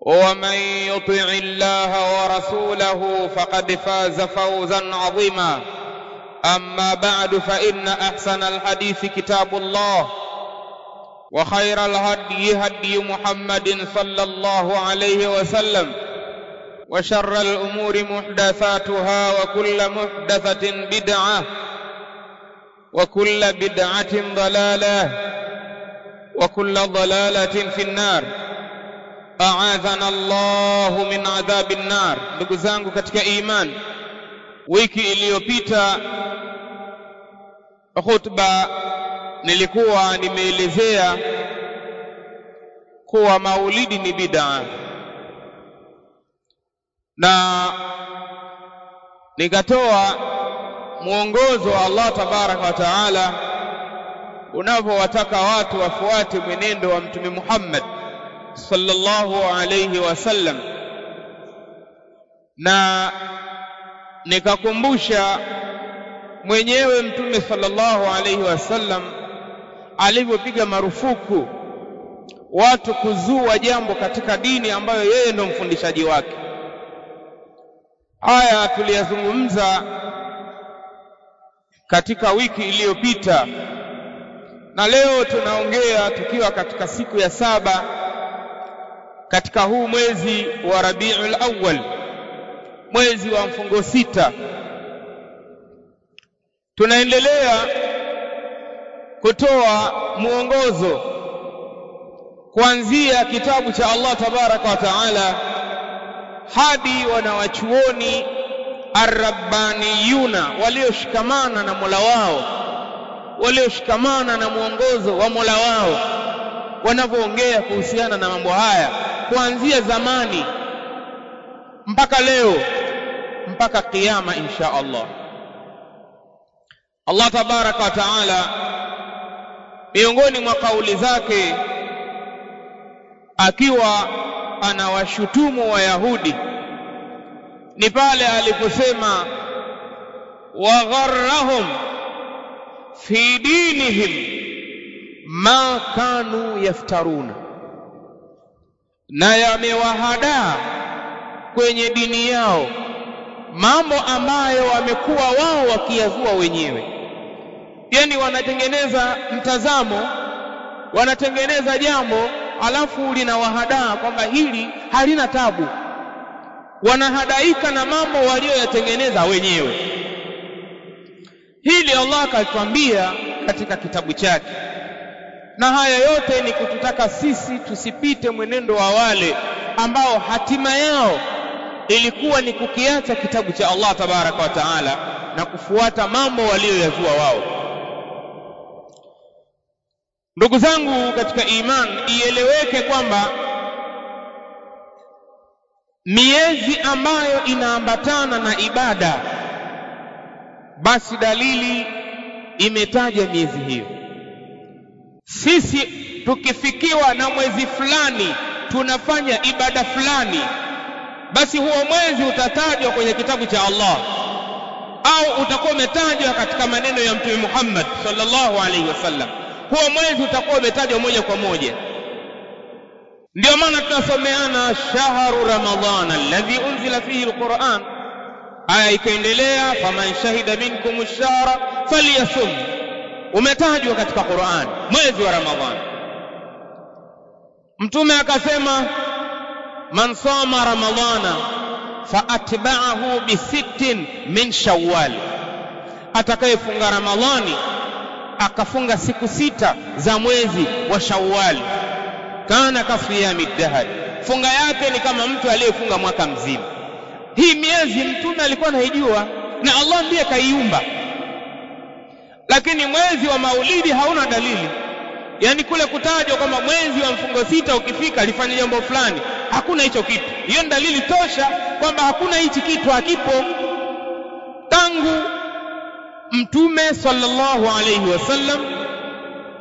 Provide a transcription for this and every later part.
ومن يطع الله ورسوله فقد فاز فوزا عظيما. أما بعد فإن أحسن الحديث كتاب الله وخير الهدي هدي محمد صلى الله عليه وسلم وشر الأمور محدثاتها وكل محدثة بدعة وكل بدعة ضلالة وكل ضلالة في النار. Aadhana Allahu min adhabi nnar. Ndugu zangu katika imani, wiki iliyopita khutba nilikuwa nimeelezea kuwa maulidi ni bid'a na nikatoa mwongozo wa Allah tabaraka wa taala unavyowataka watu wafuate mwenendo wa Mtume Muhammad sallallahu alayhi wasallam na nikakumbusha mwenyewe mtume sallallahu alayhi wasallam alivyopiga marufuku watu kuzua jambo katika dini ambayo yeye ndo mfundishaji wake. Haya tuliyazungumza katika wiki iliyopita. Na leo tunaongea tukiwa katika siku ya saba katika huu mwezi wa Rabiul Awwal, mwezi wa mfungo sita, tunaendelea kutoa mwongozo kuanzia kitabu cha Allah tabaraka wa taala hadi wanawachuoni arrabbaniyuna walioshikamana na Mola wao, walioshikamana na mwongozo wa Mola wao wanavyoongea kuhusiana na mambo haya kuanzia zamani mpaka leo mpaka kiyama insha Allah. Allah tabaraka wa taala miongoni mwa kauli zake akiwa anawashutumu Wayahudi ni pale aliposema wagharrahum fi dinihim ma kanu yaftaruna na yamewahadaa kwenye dini yao mambo ambayo wamekuwa wao wakiyazua wenyewe. Yani wanatengeneza mtazamo wanatengeneza jambo alafu linawahadaa kwamba hili halina tabu. Wanahadaika na mambo walioyatengeneza wenyewe. Hili Allah akatwambia katika kitabu chake na haya yote ni kututaka sisi tusipite mwenendo wa wale ambao hatima yao ilikuwa ni kukiacha kitabu cha Allah tabaraka wa taala na kufuata mambo waliyoyazua wao. Ndugu zangu katika iman, ieleweke kwamba miezi ambayo inaambatana na ibada, basi dalili imetaja miezi hiyo sisi tukifikiwa na mwezi fulani tunafanya ibada fulani. Basi huo mwezi utatajwa kwenye kitabu cha Allah. Au utakuwa umetajwa katika maneno ya mtume Muhammad sallallahu alaihi wasallam. Huo mwezi utakuwa umetajwa moja kwa moja. Ndio maana tunasomeana shahru ramadhana alladhi unzila fihi alquran. Aya ikaendelea faman shahida minkum ash-shahra falyasum umetajwa katika Qur'an mwezi wa ramadhani mtume akasema man sama ramadhana fa atba'ahu bi sittin min shawwal. Atakayefunga ramadhani akafunga siku sita za mwezi wa shawwal. Kana kasiyami dahr funga yake ni kama mtu aliyefunga mwaka mzima. Hii miezi mtume alikuwa anaijua na Allah ndiye kaiumba lakini mwezi wa maulidi hauna dalili. Yani kule kutajwa kwamba mwezi wa mfungo sita ukifika lifanye jambo fulani hakuna hicho kitu. Hiyo ni dalili tosha kwamba hakuna hichi kitu hakipo. Tangu mtume sallallahu alayhi wasallam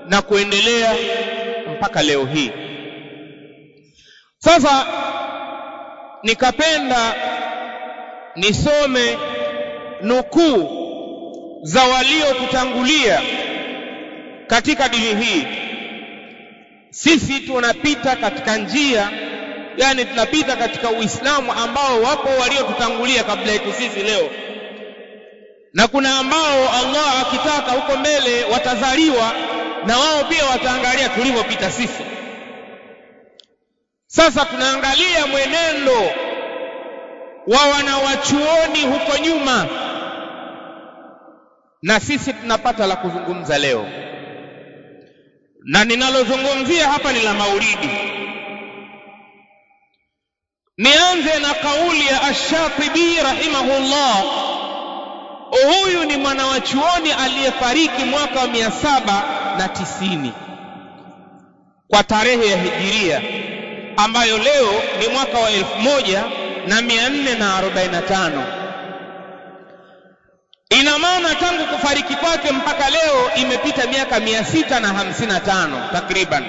na kuendelea mpaka leo hii. Sasa nikapenda nisome nukuu za waliotutangulia katika dini hii. Sisi tunapita katika njia yani tunapita katika uislamu ambao wapo waliotutangulia kabla yetu sisi leo. Na kuna ambao Allah akitaka huko mbele watazaliwa na wao pia wataangalia tulivyopita sisi. Sasa tunaangalia mwenendo wa wanawachuoni huko nyuma na sisi tunapata la kuzungumza leo. Na ninalozungumzia hapa ni la maulidi. Nianze na kauli ya ash-Shatibi rahimahullah. Huyu ni mwanawachuoni aliyefariki mwaka wa mia saba na tisini. Kwa tarehe ya hijiria ambayo leo ni mwaka wa elfu moja na mia nne na arobaini na tano ina maana tangu kufariki kwake mpaka leo imepita miaka mia sita na hamsini na tano takriban.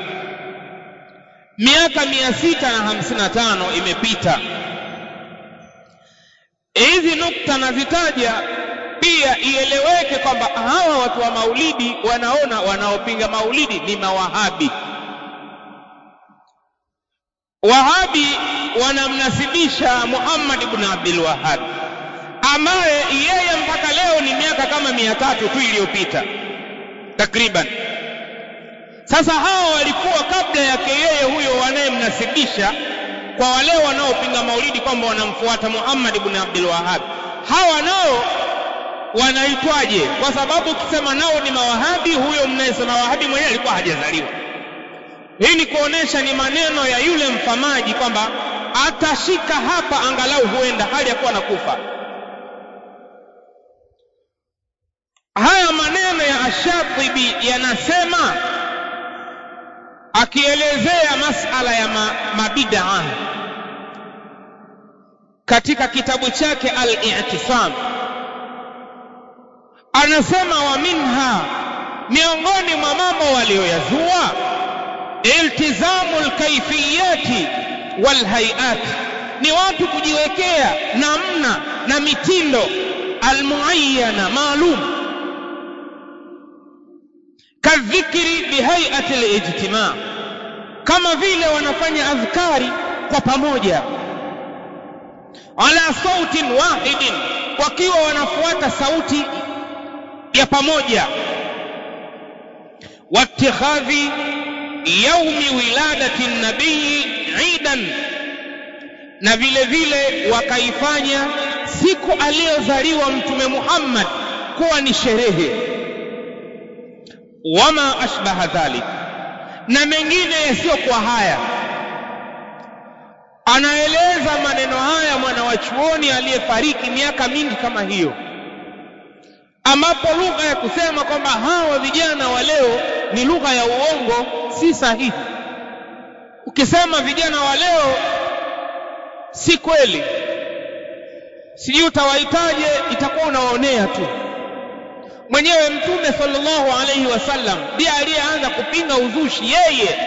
Miaka mia sita na hamsini na tano imepita. Hizi nukta nazitaja pia ieleweke kwamba hawa watu wa maulidi wanaona wanaopinga maulidi ni mawahabi. Wahabi wanamnasibisha Muhammad ibn Abdul Wahhab ambaye yeye mpaka leo ni miaka kama mia tatu tu iliyopita. Takriban. Sasa hao walikuwa kabla yake yeye huyo wanayemnasibisha kwa wale wanaopinga maulidi kwamba wanamfuata Muhammad ibn Abdul Wahhab. Hawa nao wanaitwaje? Kwa sababu ukisema nao ni mawahabi huyo mnayesema wahabi mwenyewe alikuwa hajazaliwa. Hii ni kuonesha ni maneno ya yule mfamaji kwamba atashika hapa angalau huenda hali ya kuwa nakufa haya maneno ya ashatibi yanasema akielezea masala ya ma, mabidaa katika kitabu chake al-i'tisam anasema wa minha miongoni mwa mambo walioyazua iltizamu alkaifiyati walhayat ni watu kujiwekea namna na mitindo almuayyana maalum kadhikri bihayati alijtima. Kama vile wanafanya adhkari kwa pamoja. Ala sautin wahidin wakiwa wanafuata sauti ya pamoja. Watikhadhi yaumi wiladati nabii idan na vile vile wakaifanya siku aliyozaliwa mtume Muhammad kuwa ni sherehe wama ashbaha dhalik. Na mengine yasiyokuwa haya. Anaeleza maneno haya mwana wa chuoni aliyefariki miaka mingi kama hiyo. Ambapo lugha ya kusema kwamba hawa vijana wa leo ni lugha ya uongo si sahihi. Ukisema vijana wa leo si kweli. Sijui utawahitaje itakuwa unawaonea tu mwenyewe mtume sallallahu alaihi wasallam ndiye aliyeanza kupinga uzushi yeye.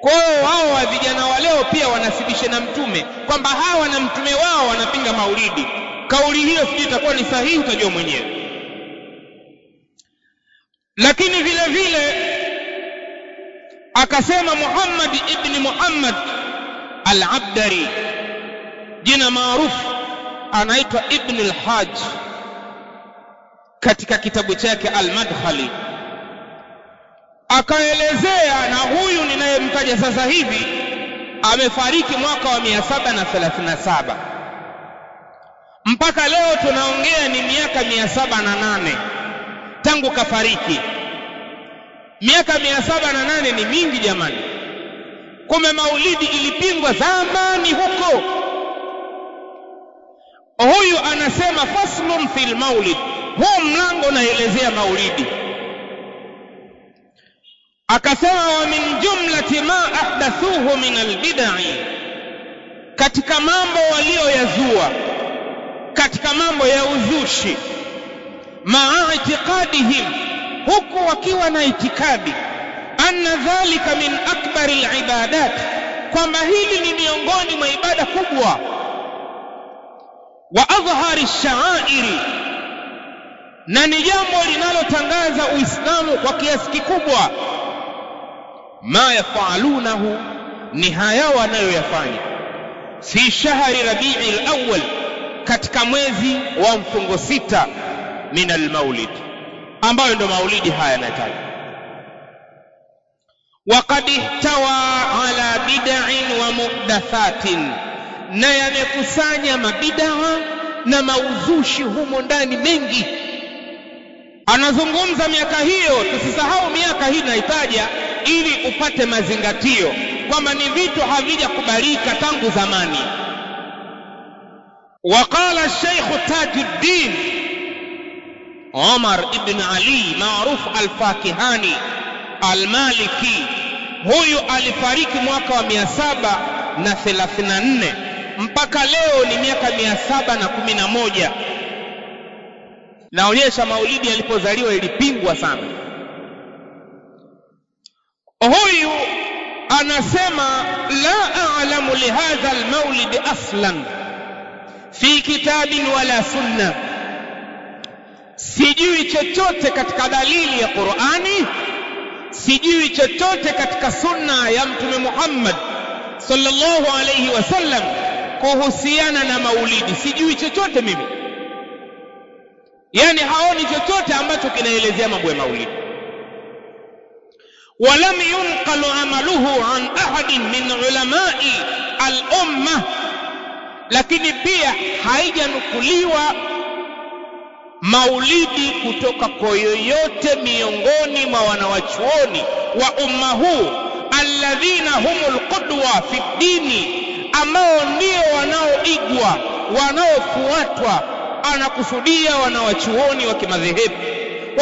Kwa hiyo wao wa vijana wa leo pia wanasibisha na mtume kwamba hawa na mtume wao wanapinga maulidi. Kauli hiyo sijui itakuwa ni sahihi utajua mwenyewe. Lakini vile vile akasema Muhammad ibn Muhammad al-Abdari jina maarufu anaitwa Ibn al-Hajj katika kitabu chake al-Madkhali. Akaelezea na huyu ninayemtaja sasa hivi amefariki mwaka wa 737 mpaka leo tunaongea ni miaka 708 tangu kafariki. Miaka 708 ni mingi jamani. Kumbe maulidi ilipingwa zamani huko. Huyu anasema faslun fil maulid huu mlango unaelezea maulidi. Akasema wa min jumlati ma ahdathuhu min albidai katika mambo walioyazua katika mambo ya uzushi maa itiqadihim huku wakiwa na itikadi anna dhalika min akbari alibadat kwamba hili ni miongoni mwa ibada kubwa. Wa adhhari sha'airi na ni jambo linalotangaza uislamu kwa kiasi kikubwa. Ma yafalunahu ni haya wanayoyafanya. Fi shahri rabii lawal katika mwezi wa mfungo sita min almaulid ambayo ndo maulidi haya yanataja. Waqad ihtawa ala bid'in wa muhdathatin na yamekusanya mabidaa na mauzushi humo ndani mengi anazungumza miaka hiyo, tusisahau miaka hii naitaja ili upate mazingatio kwamba ni vitu havijakubalika tangu zamani. Waqala Sheikh Tajuddin Omar ibn Ali maarufu alfakihani almaliki huyu alifariki mwaka wa mia saba na thelathini na nne mpaka leo ni miaka mia saba na kumi na moja naonyesha maulidi alipozaliwa ilipingwa sana. Huyu anasema la a'lamu lihadha almaulid aslan fi kitabin wala sunna. Sijui chochote katika dalili ya Qur'ani sijui chochote katika sunna ya mtume Muhammad sallallahu alayhi wasallam kuhusiana na maulidi. Sijui chochote mimi yani haoni chochote ambacho kinaelezea mambo ya maulidi ولم ينقل عمله عن أحد من علماء الأمة lakini pia haijanukuliwa maulidi kutoka kwa yoyote miongoni mwa wanawachuoni wa umma huu alladhina humul qudwa fi dini ambao ndio wanaoigwa wanaofuatwa anakusudia wanawachuoni wa kimadhehebu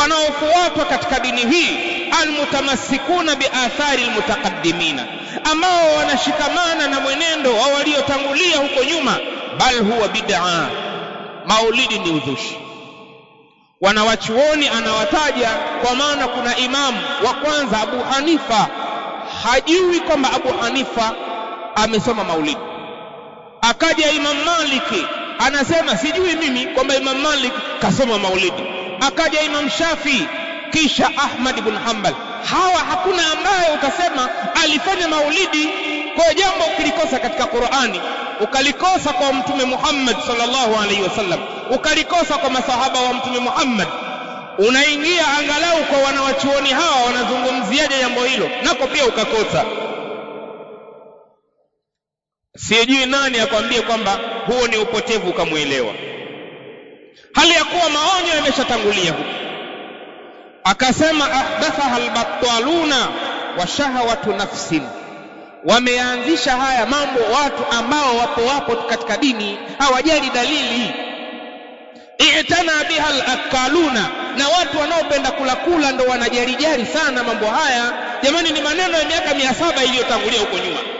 wanaofuata katika dini hii almutamassikuna biathari almutaqaddimina ambao wanashikamana na mwenendo wa waliotangulia huko nyuma bal huwa bid'a maulidi ni uzushi. Wanawachuoni anawataja kwa maana kuna imamu wa kwanza Abu Hanifa. Hajui kwamba Abu Hanifa amesoma maulidi. Akaja Imam Maliki anasema sijui mimi kwamba Imam Malik kasoma maulidi. Akaja Imam Shafi kisha Ahmad ibn Hanbal. Hawa hakuna ambaye utasema alifanya maulidi kwa jambo ukilikosa katika Qur'ani. Ukalikosa kwa mtume Muhammad sallallahu alaihi wasallam ukalikosa kwa masahaba wa mtume Muhammad. Unaingia angalau kwa wanawachuoni hawa wanazungumziaje jambo hilo nako pia ukakosa sijui nani akwambie kwamba huo ni upotevu ukamwelewa. Hali ya kuwa maonyo yameshatangulia huko. Akasema ahdathaha albattaluna wa shahawatu nafsin. Wameanzisha haya mambo watu ambao wapo wapo katika dini hawajali dalili. I'tana biha alakaluna na watu wanaopenda kula kula ndo wanajarijari sana mambo haya. Jamani ni maneno ya miaka mia saba iliyotangulia huko nyuma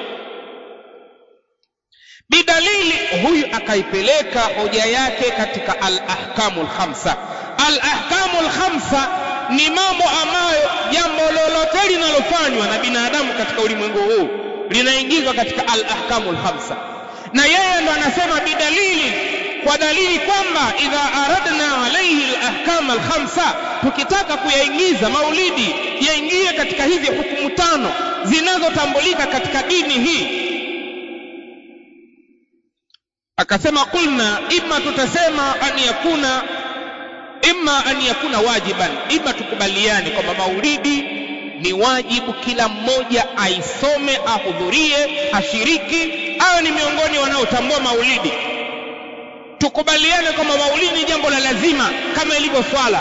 bidalili huyu akaipeleka hoja yake katika al-ahkamul khamsa. Al-ahkamul khamsa ni mambo ambayo jambo lolote linalofanywa na binadamu katika ulimwengu huu linaingizwa katika al-ahkamul khamsa. Na yeye ndo anasema bidalili kwa dalili kwamba idha aradna alayhi al-ahkam al-khamsa tukitaka kuyaingiza maulidi yaingie katika hizi hukumu tano zinazotambulika katika dini hii akasema qulna imma tutasema an yakuna imma an yakuna wajiban. Imma tukubaliane kwamba maulidi ni wajibu kila mmoja aisome ahudhurie ashiriki. Awe ni miongoni wanaotambua maulidi. Tukubaliane kwamba maulidi ni jambo la lazima kama ilivyo swala.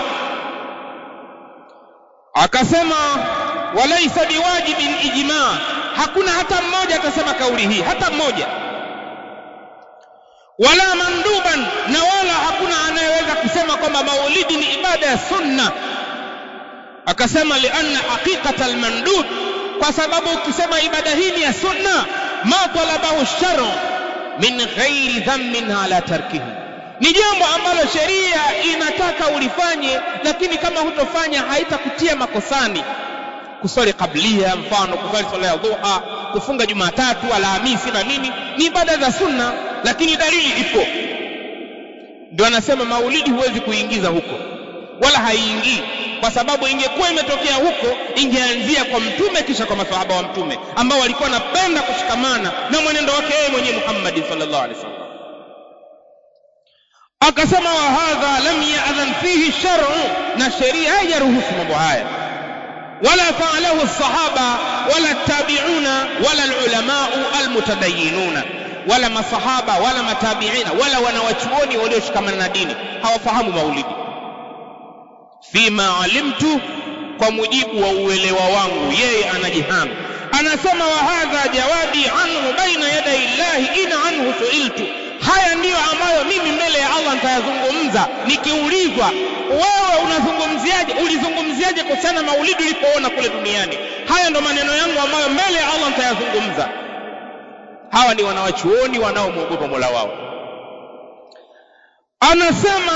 Akasema walaisa biwajibin ijma. Hakuna hata mmoja atasema kauli hii hata mmoja wala manduban na wala hakuna anayeweza kusema kwamba maulidi ni ibada ya sunna. Akasema lianna haqiqata almandub kwa sababu ukisema ibada hii ni ya sunna ma talabahu sharu min ghairi dhammin ala tarkihi. Ni jambo ambalo sheria inataka ulifanye lakini kama hutofanya haitakutia makosani. Kuswali kablia mfano kusali swala ya dhuha kufunga jumatatu alhamisi na nini. Ni ibada za sunna lakini dalili ipo. Ndio anasema maulidi huwezi kuingiza huko wala haiingii. Kwa sababu ingekuwa imetokea huko ingeanzia kwa mtume kisha kwa masahaba wa mtume ambao walikuwa wanapenda kushikamana na mwenendo wake yeye mwenyewe Muhammad sallallahu alaihi wasallam. Akasema wa hadha lam ya'dhan fihi shar'u na sheria haijaruhusu mambo haya wala fa'alahu ولا wala tabi'una wala المتدينون ولا al-mutadayyinuna wala masahaba wala matabiina wala wanawachuoni walioshikamana na dini hawafahamu maulidi. Fima alimtu kwa mujibu wa uelewa wangu yeye anajihami. Anasema wa hadha jawadi anhu baina yaday llahi in anhu suiltu. Haya ndiyo ambayo mimi mbele ya Allah nitayazungumza nikiulizwa wewe unazungumziaje? Ulizungumziaje kuhusiana maulidi ulipoona kule duniani? Haya ndo maneno yangu ambayo mbele ya Allah nitayazungumza. Hawa ni wanawachuoni wanaomwogopa Mola wao. Anasema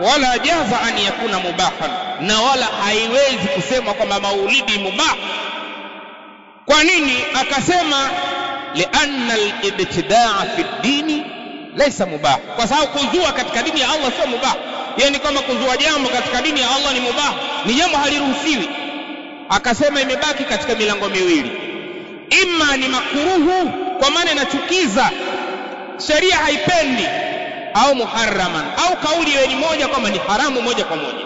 wala jaza an yakuna mubahan. Na wala haiwezi kusema kwamba maulidi mubah. Kwa nini? Akasema lianna al-ibtidaa fi dini laysa mubah. Kwa sababu kuzua katika dini ya Allah sio mubah. Yani kama kuzua jambo katika dini ya Allah ni mubah. Ni jambo haliruhusiwi. Akasema imebaki katika milango miwili. Imma ni makuruhu kwa maana inachukiza. Sheria haipendi. Au muharraman. Au kauli iwe ni moja kwamba ni haramu moja kwa moja.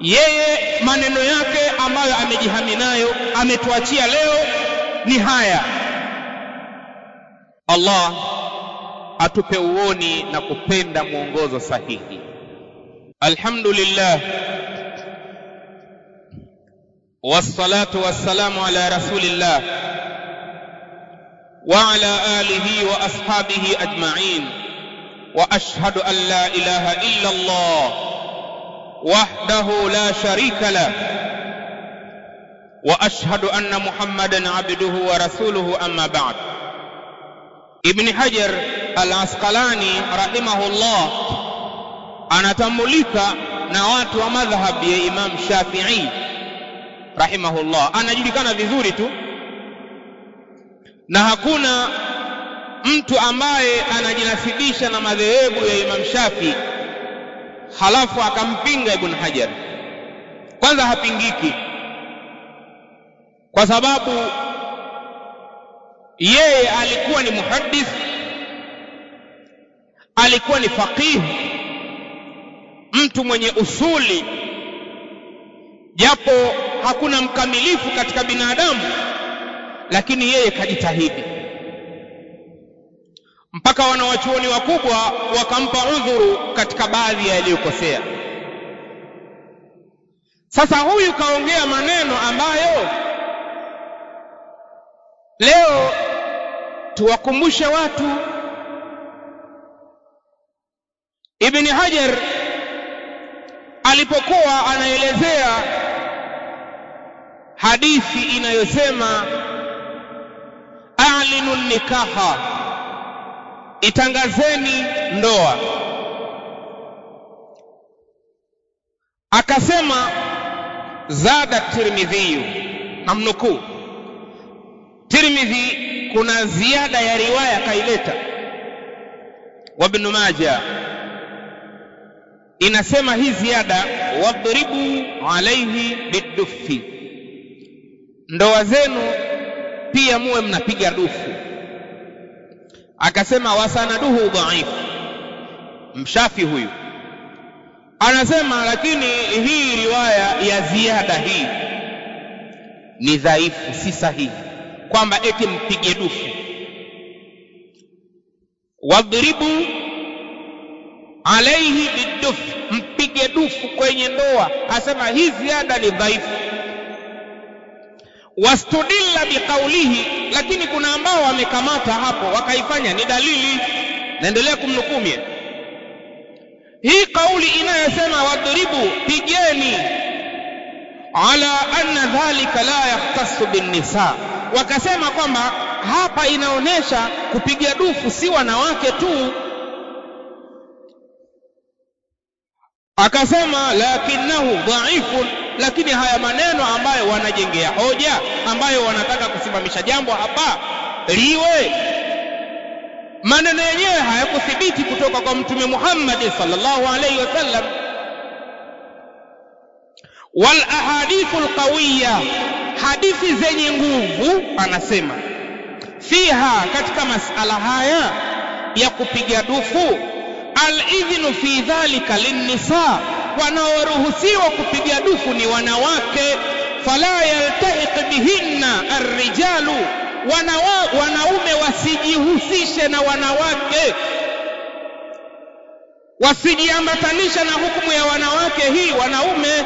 Yeye maneno yake ambayo amejihami nayo ametuachia leo ni haya. Allah atupe uoni na kupenda mwongozo sahihi. Alhamdulillah. Wassalatu wassalamu ala rasulillah. وعلى آله وأصحابه أجمعين وأشهد أن لا إله إلا الله وحده لا شريك له وأشهد أن محمدا عبده ورسوله أما بعد Ibn Hajar al-Asqalani rahimahullah anatambulika na watu wa madhhab ya Imam Shafi'i rahimahullah, anajulikana vizuri tu na hakuna mtu ambaye anajinasibisha na madhehebu ya Imam Shafi halafu akampinga Ibn Hajar. Kwanza hapingiki kwa sababu yeye alikuwa ni muhaddith alikuwa ni faqih mtu mwenye usuli. Japo hakuna mkamilifu katika binadamu lakini yeye kajitahidi. Mpaka wanawachuoni wakubwa wakampa udhuru katika baadhi ya yaliyokosea. Sasa huyu kaongea maneno ambayo leo tuwakumbushe watu. Ibn hajar alipokuwa anaelezea hadithi inayosema a'linu nikaha itangazeni ndoa. Akasema zada tirmidhi namnukuu tirmidhi kuna ziada ya riwaya kaileta. Wabnu maja inasema hii ziada wadribu alaihi bidufi ndoa zenu pia muwe mnapiga dufu. Akasema wasanaduhu dhaifu. Mshafi huyu. Anasema lakini hii riwaya ya ziada hii ni dhaifu si sahihi kwamba eti mpige dufu. Wadhribu alaihi biduf mpige dufu kwenye ndoa. Asema hii ziada ni dhaifu. Wastudilla biqaulihi lakini kuna ambao wamekamata hapo wakaifanya ni dalili. Naendelea kumnukumia hii kauli inayosema wadhribu pigeni ala anna dhalika la yakhtasu binnisa wakasema kwamba hapa inaonyesha kupiga dufu si wanawake tu. Akasema lakinnahu dhaifun lakini haya maneno ambayo wanajengea hoja ambayo wanataka kusimamisha jambo hapa liwe. Maneno yenyewe hayakuthibiti kutoka kwa mtume Muhammad sallallahu alaihi wasallam wal ahadithu alqawiyya hadithi zenye nguvu anasema. Fiha katika masala haya ya kupiga dufu alidhnu fi dhalika linnisa wanaoruhusiwa kupiga dufu ni wanawake. Fala yaltahiq bihinna arrijalu Wanawa, wanaume wasijihusishe na wanawake. Wasijiambatanisha na hukumu ya wanawake hii wanaume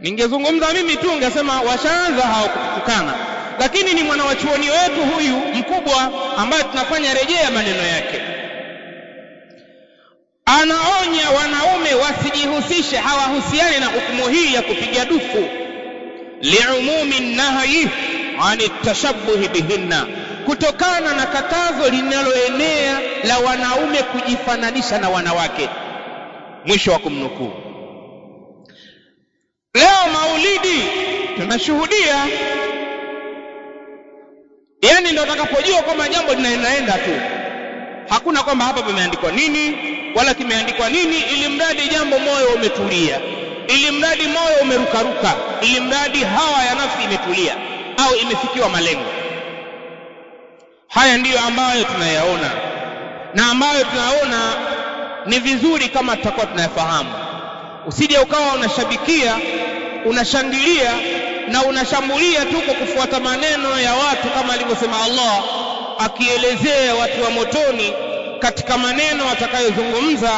ningezungumza mimi tu ngesema washaanza hawakutukana. Lakini ni mwana mwanawachuoni wetu huyu mkubwa ambaye tunafanya rejea maneno yake. Anaonya wanaume wasijihusishe hawahusiani na hukumu hii ya kupiga dufu. Liumumi nahyi ani tashabuhi bihinna kutokana na katazo linaloenea la wanaume kujifananisha na wanawake. Mwisho wa kumnukuu leo maulidi tunashuhudia. Yani ndio utakapojua kwamba jambo linaendaenda tu. Hakuna kwamba hapa pameandikwa nini wala kimeandikwa nini ili mradi jambo moyo umetulia ili mradi moyo umerukaruka ili mradi hawa ya nafsi imetulia au imefikiwa malengo. Haya ndiyo ambayo tunayaona. Na ambayo tunaona ni vizuri kama tutakuwa tunayafahamu. Usije ukawa unashabikia unashangilia na unashambulia tu kwa kufuata maneno ya watu kama alivyosema Allah akielezea watu wa motoni. Katika maneno watakayozungumza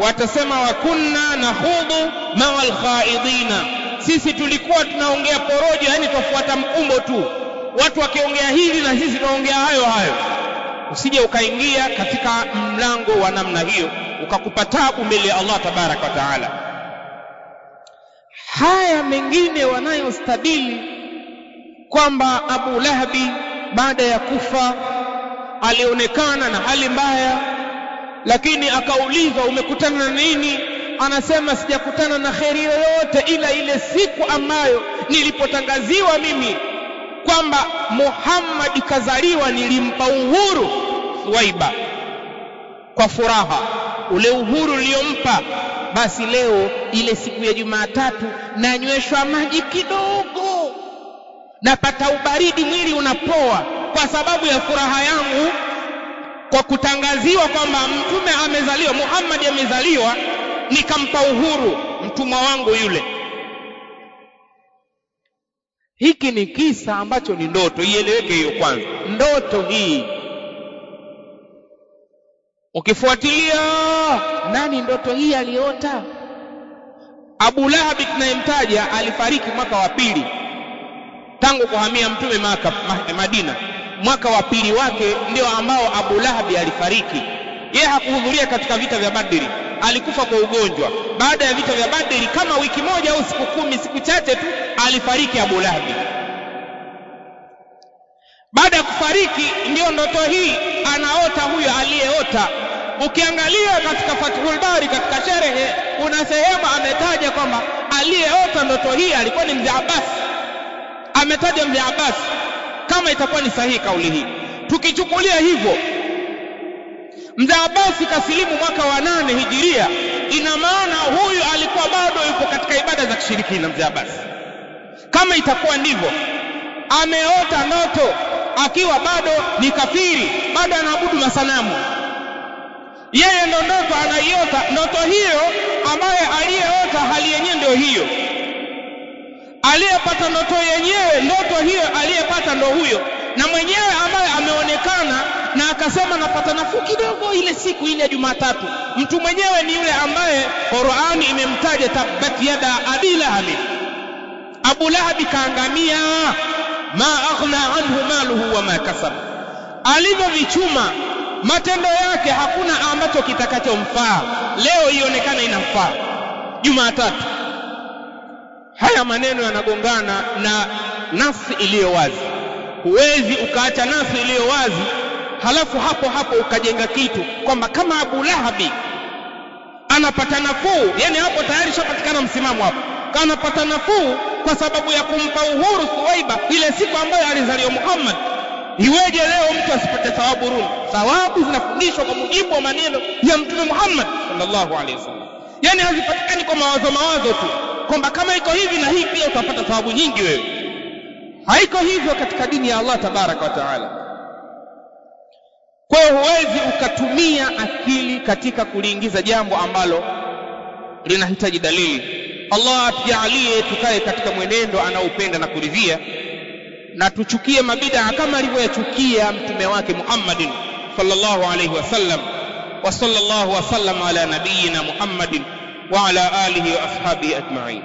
watasema wa kunna nahudhu ma'al khaidina sisi tulikuwa tunaongea porojo yani twafuata mkumbo tu. Watu wakiongea hili na sisi tunaongea hayo hayo. Usije ukaingia katika mlango wa namna hiyo ukakupa tabu mbele ya Allah tabaraka wa taala haya mengine wanayostabili kwamba Abu Lahabi baada ya kufa alionekana na hali mbaya lakini akaulizwa umekutana na nini? Anasema sijakutana na kheri yoyote ila ile siku ambayo nilipotangaziwa mimi kwamba Muhammad kazaliwa nilimpa uhuru Suwaiba kwa furaha. Ule uhuru uliompa basi leo ile siku ya Jumatatu nanyweshwa maji kidogo. Napata ubaridi mwili unapoa kwa sababu ya furaha yangu kwa kutangaziwa kwamba mtume amezaliwa Muhammad amezaliwa nikampa uhuru mtumwa wangu yule. Hiki ni kisa ambacho ni ndoto ieleweke hiyo kwanza. Ndoto hii ukifuatilia nani ndoto hii aliota? Abu Lahab tunayemtaja alifariki mwaka wa pili. Tangu kuhamia mtume maka, Madina. Mwaka wa pili wake ndio ambao Abu Lahab alifariki. Yeye hakuhudhuria katika vita vya Badri. Alikufa kwa ugonjwa. Baada ya vita vya Badri kama wiki moja au siku kumi siku chache tu alifariki Abu Lahab baada ya kufariki ndio ndoto hii anaota huyo aliyeota. Ukiangalia katika Fathul Bari katika sherehe kuna sehemu ametaja kwamba aliyeota ndoto hii alikuwa ni mzee Abbas. Ametaja mzee Abbas. Kama itakuwa ni sahihi kauli hii. Tukichukulia hivyo mzee Abbas kasilimu mwaka wa nane hijiria ina maana huyu alikuwa bado yupo katika ibada za kishirikina mzee Abbas. Kama itakuwa ndivyo ameota ndoto akiwa bado ni kafiri bado anaabudu masanamu. Yeye ndo ndoto anaiota ndoto hiyo ambaye aliyeota hali yenyewe ndio hiyo. Aliyepata ndoto yenyewe ndoto hiyo aliyepata ndo huyo. Na mwenyewe ambaye ameonekana na akasema napata nafuu kidogo ile siku ile ya Jumatatu. Mtu mwenyewe ni yule ambaye Qur'ani imemtaja tabbat yada abi lahabi. Abu Lahabi kaangamia ma aghna anhu maluhu wa ma kasab. Alivyovichuma matendo yake hakuna ambacho kitakachomfaa. Leo ionekana inamfaa. Jumatatu. Haya maneno yanagongana na nafsi iliyo wazi. Huwezi ukaacha nafsi iliyo wazi halafu hapo hapo ukajenga kitu kwamba kama Abu Lahabi anapata nafuu yani hapo tayari shapatikana msimamo hapo. Anapata nafuu kwa sababu ya kumpa uhuru Suwaiba ile siku ambayo alizaliwa Muhammad. Iweje leo mtu asipate thawabu runi thawabu zinafundishwa kwa mujibu wa maneno ya mtume Muhammad sallallahu alaihi wasallam. Yani hazipatikani kwa mawazo mawazo tu kwamba kama iko hivi na hii pia utapata thawabu nyingi wewe. Haiko hivyo katika dini ya Allah tabaraka wa taala. Kwa hiyo huwezi ukatumia akili katika kuliingiza jambo ambalo linahitaji dalili Allah atujalie tukae katika mwenendo anaopenda na kuridhia. Na tuchukie mabidaa kama alivyoyachukia mtume wake Muhammadin sallallahu alayhi wasallam wa sallallahu wasallam ala nabiyyina Muhammadin wa ala alihi wa ashabihi ajma'in